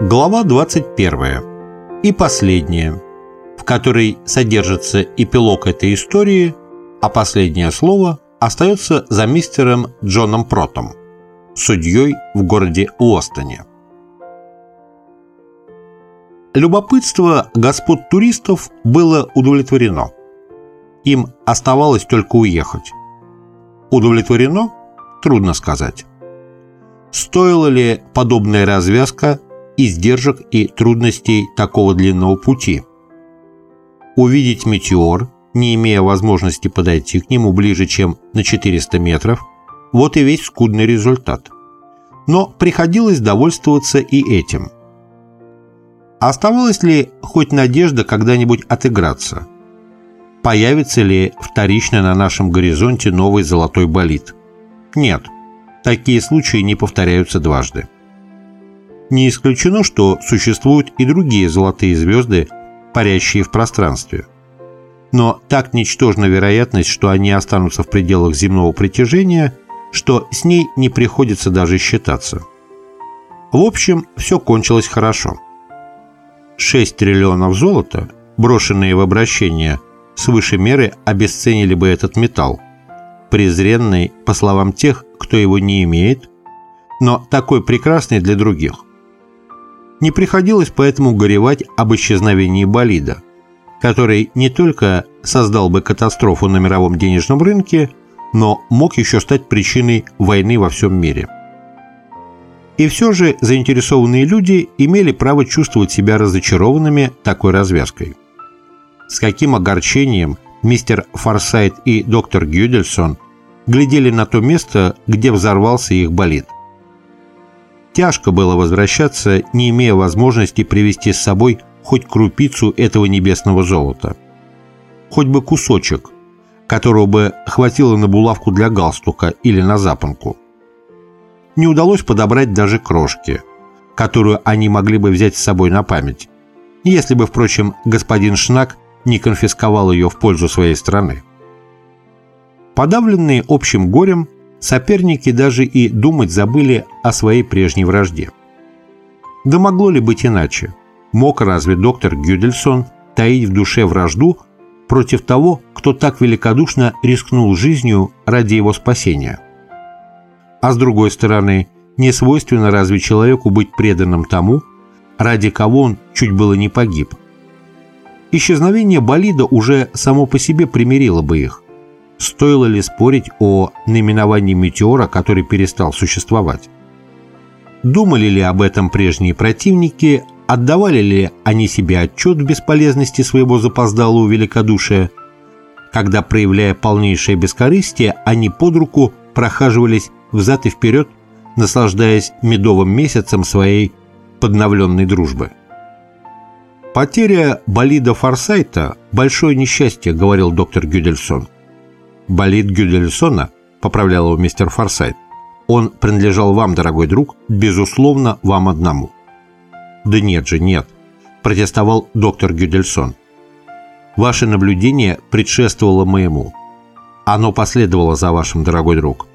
Глава 21 и последняя, в которой содержится эпилог этой истории, а последнее слово остается за мистером Джоном Протом, судьей в городе Уостоне. Любопытство господ туристов было удовлетворено. Им оставалось только уехать. Удовлетворено? Трудно сказать. Стоила ли подобная развязка издержек и трудностей такого длинного пути? Увидеть метеор, не имея возможности подойти к нему ближе, чем на 400 метров, вот и весь скудный результат. Но приходилось довольствоваться и этим. Оставалась ли хоть надежда когда-нибудь отыграться? Появится ли вторично на нашем горизонте новый золотой болид? Нет, такие случаи не повторяются дважды. Не исключено, что существуют и другие золотые звезды, парящие в пространстве – но так ничтожна вероятность, что они останутся в пределах земного притяжения, что с ней не приходится даже считаться. В общем, все кончилось хорошо. 6 триллионов золота, брошенные в обращение, свыше меры обесценили бы этот металл, презренный, по словам тех, кто его не имеет, но такой прекрасный для других. Не приходилось поэтому горевать об исчезновении болида – который не только создал бы катастрофу на мировом денежном рынке, но мог еще стать причиной войны во всем мире. И все же заинтересованные люди имели право чувствовать себя разочарованными такой развязкой. С каким огорчением мистер Форсайт и доктор Гюдельсон глядели на то место, где взорвался их болид. Тяжко было возвращаться, не имея возможности привести с собой хоть крупицу этого небесного золота. Хоть бы кусочек, которого бы хватило на булавку для галстука или на запонку. Не удалось подобрать даже крошки, которую они могли бы взять с собой на память, если бы, впрочем, господин Шнак не конфисковал ее в пользу своей страны. Подавленные общим горем, соперники даже и думать забыли о своей прежней вражде. Да могло ли быть иначе? Мог разве доктор Гюдельсон таить в душе вражду против того, кто так великодушно рискнул жизнью ради его спасения? А с другой стороны, не свойственно разве человеку быть преданным тому, ради кого он чуть было не погиб? Исчезновение болида уже само по себе примирило бы их. Стоило ли спорить о наименовании метеора, который перестал существовать? Думали ли об этом прежние противники, Отдавали ли они себе отчет в бесполезности своего запоздалого великодушия, когда, проявляя полнейшее бескорыстие, они под руку прохаживались взад и вперед, наслаждаясь медовым месяцем своей подновленной дружбы. «Потеря болида Форсайта – большое несчастье», – говорил доктор Гюдельсон. «Болид Гюдельсона», – поправлял его мистер Форсайт, – «он принадлежал вам, дорогой друг, безусловно, вам одному». «Да нет же, нет», – протестовал доктор Гюдельсон. «Ваше наблюдение предшествовало моему. Оно последовало за вашим, дорогой друг.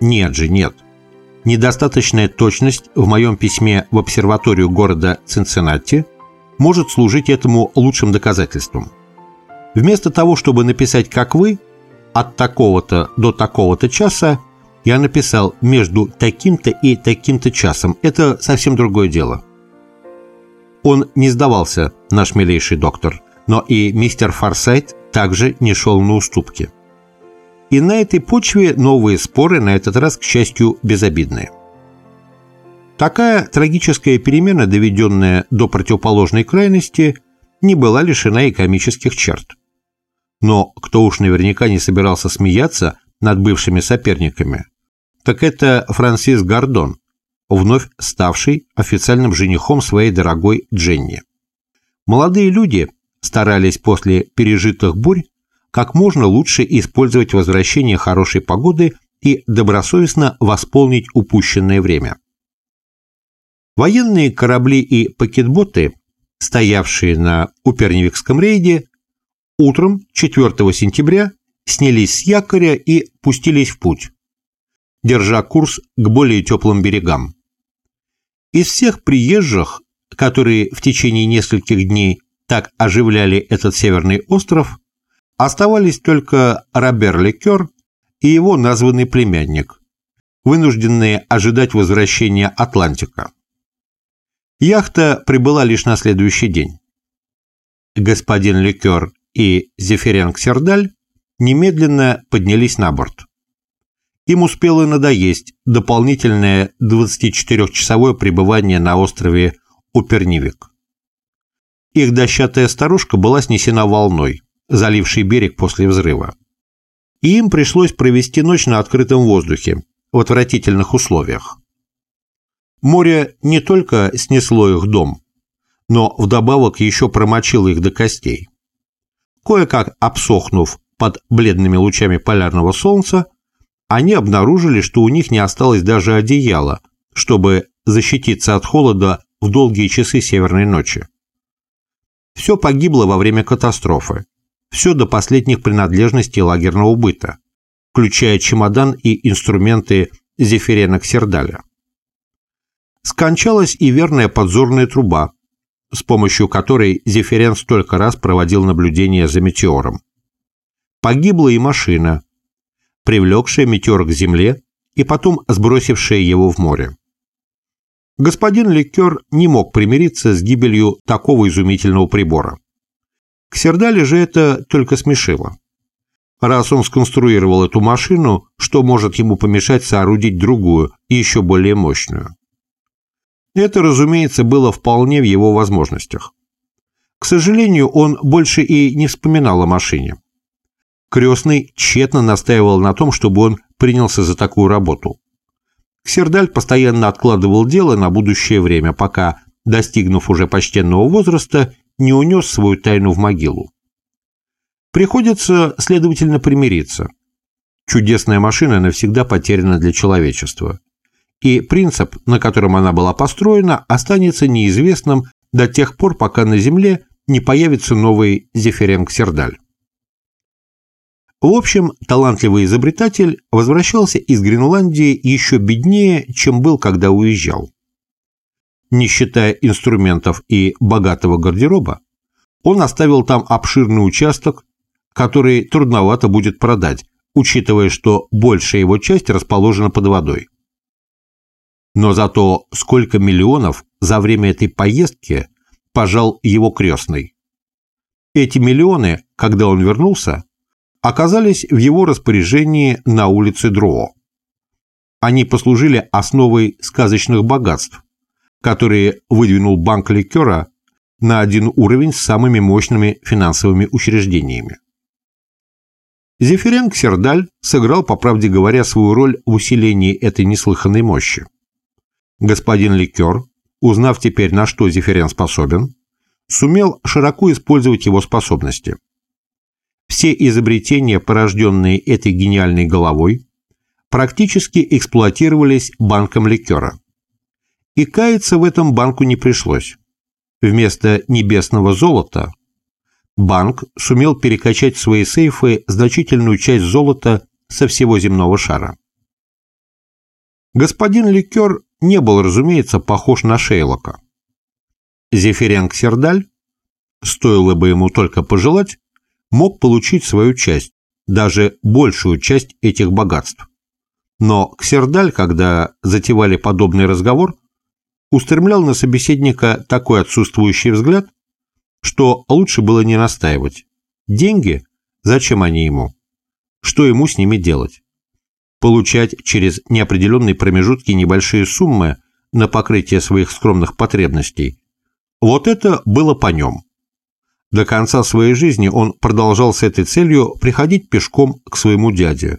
Нет же, нет. Недостаточная точность в моем письме в обсерваторию города Цинциннати может служить этому лучшим доказательством. Вместо того, чтобы написать «как вы», от такого-то до такого-то часа, я написал между таким-то и таким-то часом. Это совсем другое дело. Он не сдавался, наш милейший доктор, но и мистер Форсайт также не шел на уступки. И на этой почве новые споры, на этот раз, к счастью, безобидные. Такая трагическая перемена, доведенная до противоположной крайности, не была лишена и комических черт. Но кто уж наверняка не собирался смеяться над бывшими соперниками, так это Франсис Гордон, вновь ставший официальным женихом своей дорогой Дженни. Молодые люди старались после пережитых бурь как можно лучше использовать возвращение хорошей погоды и добросовестно восполнить упущенное время. Военные корабли и пакетботы, стоявшие на Уперневикском рейде, утром 4 сентября снялись с якоря и пустились в путь, держа курс к более теплым берегам. Из всех приезжих которые в течение нескольких дней так оживляли этот северный остров, оставались только Робер Лекер и его названный племянник, вынужденные ожидать возвращения Атлантика. Яхта прибыла лишь на следующий день. Господин Лекер и Зефиренк Сердаль немедленно поднялись на борт. Им успело надоесть дополнительное 24-часовое пребывание на острове Упернивик. Их дощатая старушка была снесена волной, залившей берег после взрыва. И им пришлось провести ночь на открытом воздухе, в отвратительных условиях. Море не только снесло их дом, но вдобавок еще промочило их до костей. Кое-как обсохнув под бледными лучами полярного солнца, они обнаружили, что у них не осталось даже одеяла, чтобы защититься от холода в долгие часы северной ночи. Все погибло во время катастрофы, все до последних принадлежностей лагерного быта, включая чемодан и инструменты Зефирена Ксердаля. Скончалась и верная подзорная труба, с помощью которой Зефирен столько раз проводил наблюдения за метеором. Погибла и машина, привлекшая метеор к Земле и потом сбросившая его в море. Господин Ликер не мог примириться с гибелью такого изумительного прибора. К Сердале же это только смешило. Раз он сконструировал эту машину, что может ему помешать соорудить другую, еще более мощную? Это, разумеется, было вполне в его возможностях. К сожалению, он больше и не вспоминал о машине. Крестный тщетно настаивал на том, чтобы он принялся за такую работу. Ксердаль постоянно откладывал дело на будущее время, пока, достигнув уже почтенного возраста, не унес свою тайну в могилу. Приходится, следовательно, примириться. Чудесная машина навсегда потеряна для человечества. И принцип, на котором она была построена, останется неизвестным до тех пор, пока на Земле не появится новый Зефиренг Сердаль. В общем, талантливый изобретатель возвращался из Гренландии еще беднее, чем был, когда уезжал. Не считая инструментов и богатого гардероба, он оставил там обширный участок, который трудновато будет продать, учитывая, что большая его часть расположена под водой. Но зато сколько миллионов за время этой поездки пожал его крестный. Эти миллионы, когда он вернулся, оказались в его распоряжении на улице Дро. Они послужили основой сказочных богатств, которые выдвинул банк ликера на один уровень с самыми мощными финансовыми учреждениями. Зефиренко Сердаль сыграл, по правде говоря, свою роль в усилении этой неслыханной мощи. Господин Ликер, узнав теперь, на что Зефирен способен, сумел широко использовать его способности – все изобретения, порожденные этой гениальной головой, практически эксплуатировались банком ликера. И каяться в этом банку не пришлось. Вместо небесного золота банк сумел перекачать в свои сейфы значительную часть золота со всего земного шара. Господин Ликер не был, разумеется, похож на Шейлока. Зефиренг Сердаль, стоило бы ему только пожелать, мог получить свою часть, даже большую часть этих богатств. Но Ксердаль, когда затевали подобный разговор, устремлял на собеседника такой отсутствующий взгляд, что лучше было не настаивать. Деньги? Зачем они ему? Что ему с ними делать? Получать через неопределенные промежутки небольшие суммы на покрытие своих скромных потребностей. Вот это было по нем. До конца своей жизни он продолжал с этой целью приходить пешком к своему дяде.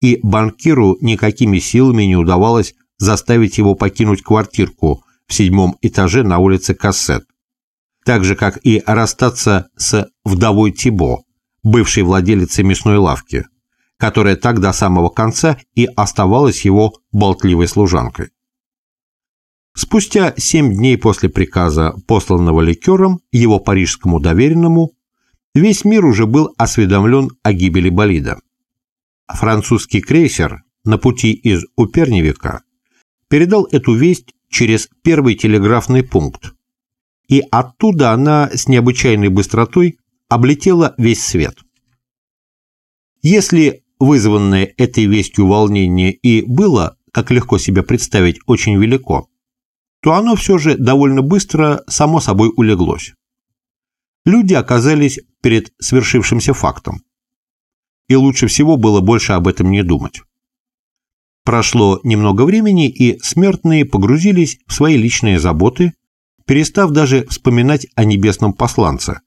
И банкиру никакими силами не удавалось заставить его покинуть квартирку в седьмом этаже на улице Кассет. Так же, как и расстаться с вдовой Тибо, бывшей владелицей мясной лавки, которая так до самого конца и оставалась его болтливой служанкой. Спустя семь дней после приказа, посланного ликером, его парижскому доверенному, весь мир уже был осведомлен о гибели болида. Французский крейсер на пути из Уперневика передал эту весть через первый телеграфный пункт, и оттуда она с необычайной быстротой облетела весь свет. Если вызванное этой вестью волнение и было, как легко себе представить, очень велико, то оно все же довольно быстро само собой улеглось. Люди оказались перед свершившимся фактом. И лучше всего было больше об этом не думать. Прошло немного времени, и смертные погрузились в свои личные заботы, перестав даже вспоминать о небесном посланце,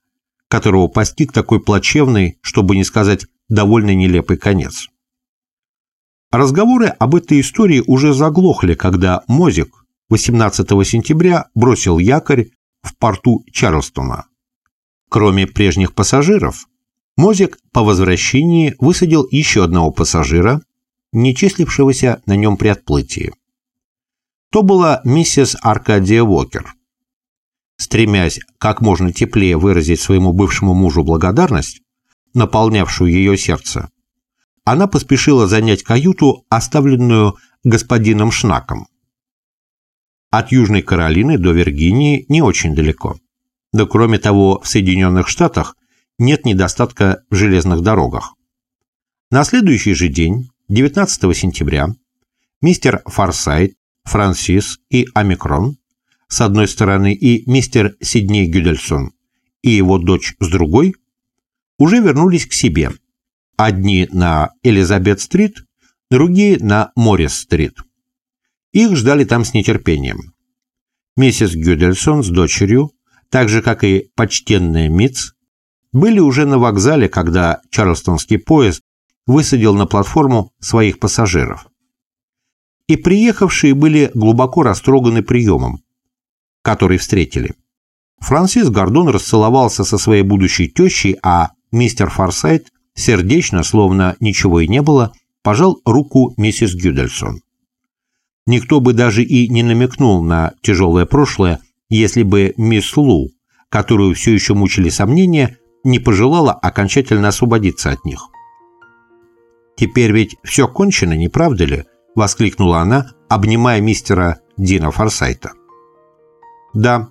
которого постиг такой плачевный, чтобы не сказать довольно нелепый конец. Разговоры об этой истории уже заглохли, когда Мозик 18 сентября бросил якорь в порту Чарльстона. Кроме прежних пассажиров, Мозик по возвращении высадил еще одного пассажира, не числившегося на нем при отплытии. То была миссис Аркадия Уокер. Стремясь как можно теплее выразить своему бывшему мужу благодарность, наполнявшую ее сердце, она поспешила занять каюту, оставленную господином Шнаком. От Южной Каролины до Виргинии не очень далеко. Да кроме того, в Соединенных Штатах нет недостатка в железных дорогах. На следующий же день, 19 сентября, мистер Форсайт, Франсис и Омикрон с одной стороны и мистер Сидней Гюдельсон и его дочь с другой уже вернулись к себе. Одни на Элизабет-стрит, другие на Моррис-стрит. Их ждали там с нетерпением. Миссис Гюдельсон с дочерью, так же, как и почтенная Митц, были уже на вокзале, когда Чарльстонский поезд высадил на платформу своих пассажиров. И приехавшие были глубоко растроганы приемом, который встретили. Франсис Гордон расцеловался со своей будущей тещей, а мистер Форсайт сердечно, словно ничего и не было, пожал руку миссис Гюдельсон. Никто бы даже и не намекнул на тяжелое прошлое, если бы мисс Лу, которую все еще мучили сомнения, не пожелала окончательно освободиться от них. «Теперь ведь все кончено, не правда ли?» — воскликнула она, обнимая мистера Дина Форсайта. «Да,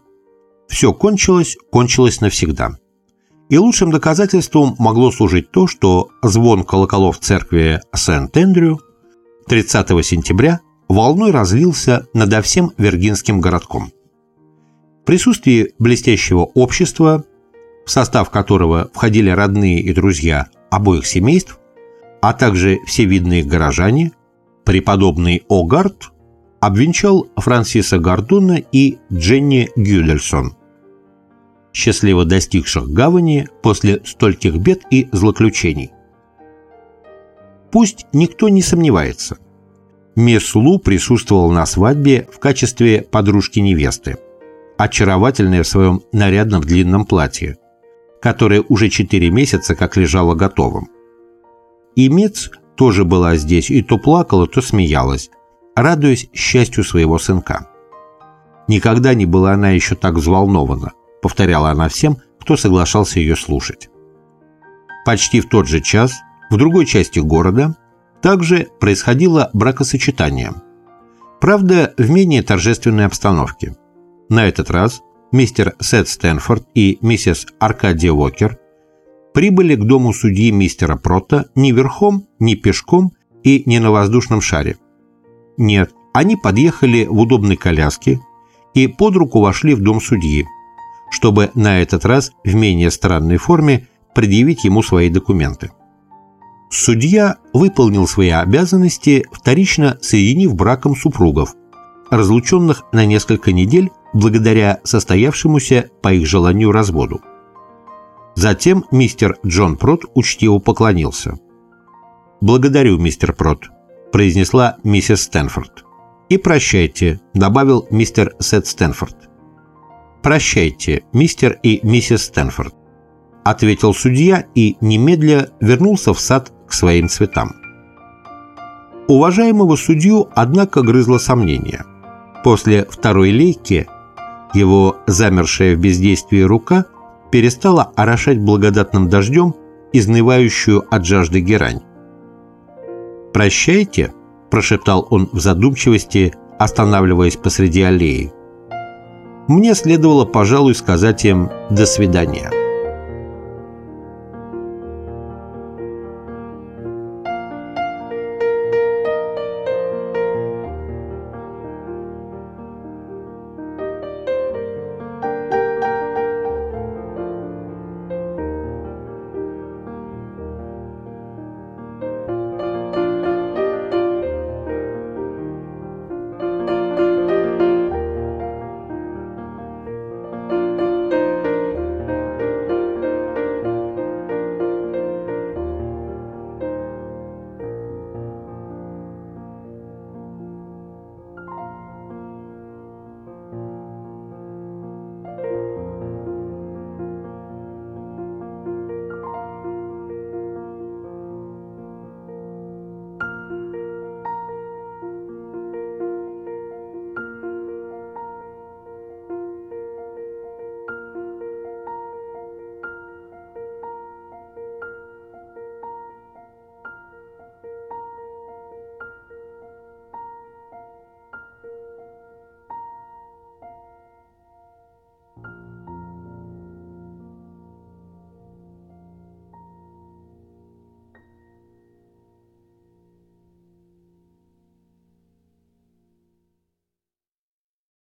все кончилось, кончилось навсегда». И лучшим доказательством могло служить то, что звон колоколов церкви Сент-Эндрю 30 сентября волной разлился над всем Виргинским городком. В присутствии блестящего общества, в состав которого входили родные и друзья обоих семейств, а также все видные горожане, преподобный Огард обвенчал Франсиса Гордона и Дженни Гюдельсон, счастливо достигших гавани после стольких бед и злоключений. Пусть никто не сомневается – Мисс Лу присутствовала на свадьбе в качестве подружки невесты, очаровательная в своем нарядном длинном платье, которое уже четыре месяца как лежало готовым. И Мец тоже была здесь и то плакала, то смеялась, радуясь счастью своего сынка. Никогда не была она еще так взволнована, повторяла она всем, кто соглашался ее слушать. Почти в тот же час в другой части города также происходило бракосочетание. Правда, в менее торжественной обстановке. На этот раз мистер Сет Стэнфорд и миссис Аркадия Уокер прибыли к дому судьи мистера Прота ни верхом, ни пешком и ни на воздушном шаре. Нет, они подъехали в удобной коляске и под руку вошли в дом судьи, чтобы на этот раз в менее странной форме предъявить ему свои документы. Судья выполнил свои обязанности, вторично соединив браком супругов, разлученных на несколько недель благодаря состоявшемуся по их желанию разводу. Затем мистер Джон Прот учтиво поклонился. «Благодарю, мистер Прот», – произнесла миссис Стэнфорд. «И прощайте», – добавил мистер Сет Стэнфорд. «Прощайте, мистер и миссис Стэнфорд», – ответил судья и немедля вернулся в сад к своим цветам. Уважаемого судью, однако, грызло сомнение. После второй лейки его замершая в бездействии рука перестала орошать благодатным дождем изнывающую от жажды герань. «Прощайте», – прошептал он в задумчивости, останавливаясь посреди аллеи. Мне следовало, пожалуй, сказать им «до свидания».